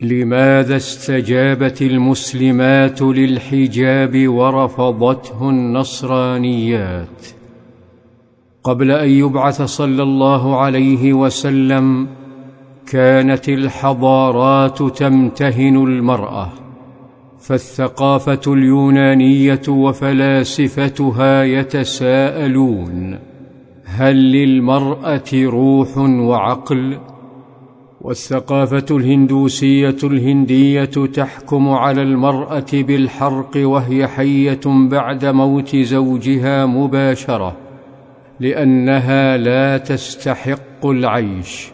لماذا استجابت المسلمات للحجاب ورفضته النصرانيات؟ قبل أن يبعث صلى الله عليه وسلم كانت الحضارات تمتهن المرأة فالثقافة اليونانية وفلاسفتها يتساءلون هل للمرأة روح وعقل؟ والثقافة الهندوسية الهندية تحكم على المرأة بالحرق وهي حية بعد موت زوجها مباشرة لأنها لا تستحق العيش.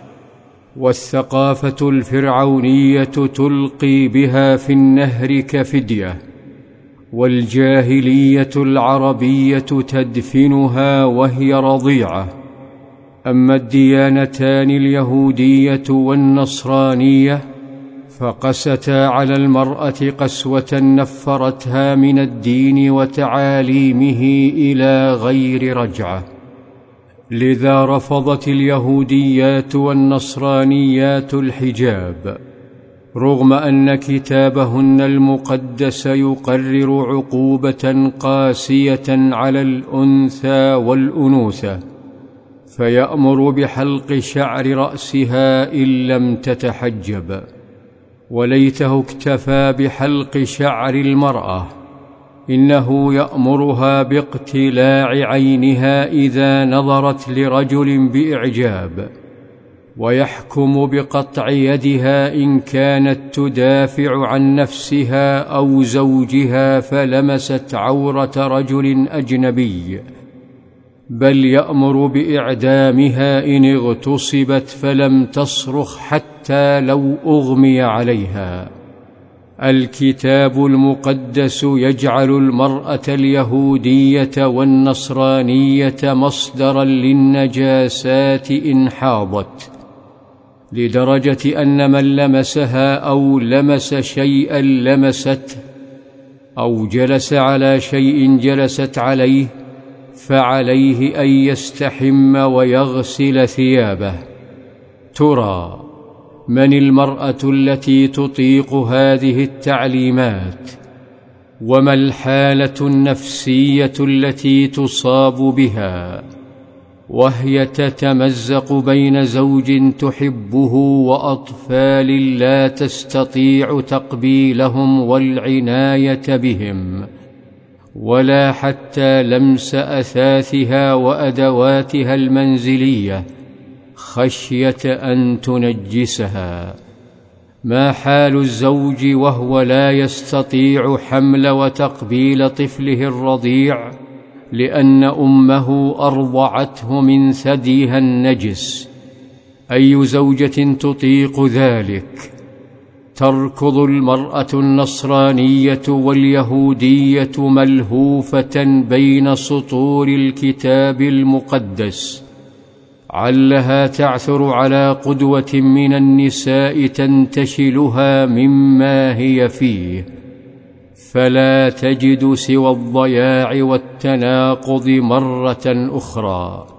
والثقافة الفرعونية تلقي بها في النهر كفدية والجاهلية العربية تدفنها وهي رضيعة. أما الديانتان اليهودية والنصرانية فقستا على المرأة قسوة نفرتها من الدين وتعاليمه إلى غير رجعة. لذا رفضت اليهوديات والنصرانيات الحجاب رغم أن كتابهن المقدس يقرر عقوبة قاسية على الأنثى والأنوثة. فيأمر بحلق شعر رأسها إن لم تتحجب وليته اكتفى بحلق شعر المرأة إنه يأمرها باقتلاع عينها إذا نظرت لرجل بإعجاب ويحكم بقطع يدها إن كانت تدافع عن نفسها أو زوجها فلمست عورة رجل أجنبي. بل يأمر بإعدامها إن اغتصبت فلم تصرخ حتى لو أغمي عليها. الكتاب المقدس يجعل المرأة اليهودية والنصرانية مصدرا للنجاسات إن حاضت لدرجة أن من لمسها أو لمس شيئا لمسته أو جلس على شيء جلست عليه فعليه أن يستحم ويغسل ثيابه. ترى من المرأة التي تطيق هذه التعليمات؟ وما الحالة النفسية التي تصاب بها؟ وهي تتمزق بين زوج تحبه وأطفال لا تستطيع تقبيلهم والعناية بهم. ولا حتى لمس أثاثها وأدواتها المنزلية خشية أن تنجسها. ما حال الزوج وهو لا يستطيع حمل وتقبيل طفله الرضيع لأن أمه أرضعته من ثديها النجس. أي زوجة تطيق ذلك؟ تركض المرأة النصرانية واليهودية ملهوفة بين سطور الكتاب المقدس. علها تعثر على قدوة من النساء تنتشلها مما هي فيه. فلا تجد سوى الضياع والتناقض مرة أخرى.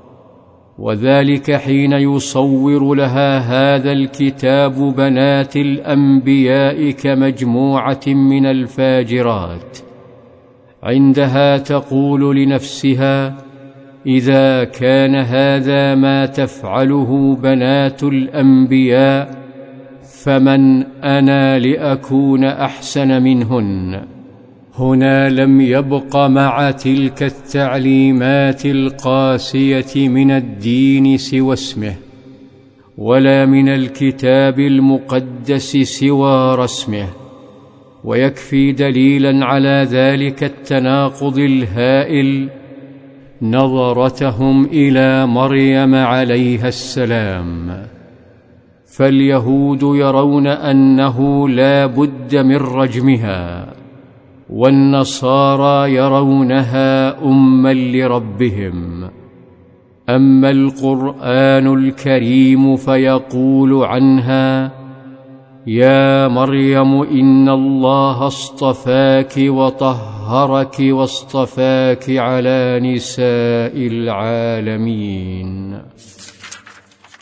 وذلك حين يصور لها هذا الكتاب بنات الأنبياء كمجموعة من الفاجرات. عندها تقول لنفسها إذا كان هذا ما تفعله بنات الأنبياء فمن أنا لأكون أحسن منهن؟ هنا لم يبق مع تلك التعليمات القاسية من الدين سوى اسمه ولا من الكتاب المقدس سوى رسمه ويكفي دليلا على ذلك التناقض الهائل نظرتهم إلى مريم عليها السلام. فاليهود يرون أنه لا بد من رجمها. والنصارى يرونها اما لربهم. أما القرآن الكريم فيقول عنها يا مريم إن الله اصطفاك وطهرك واصطفاك على نساء العالمين.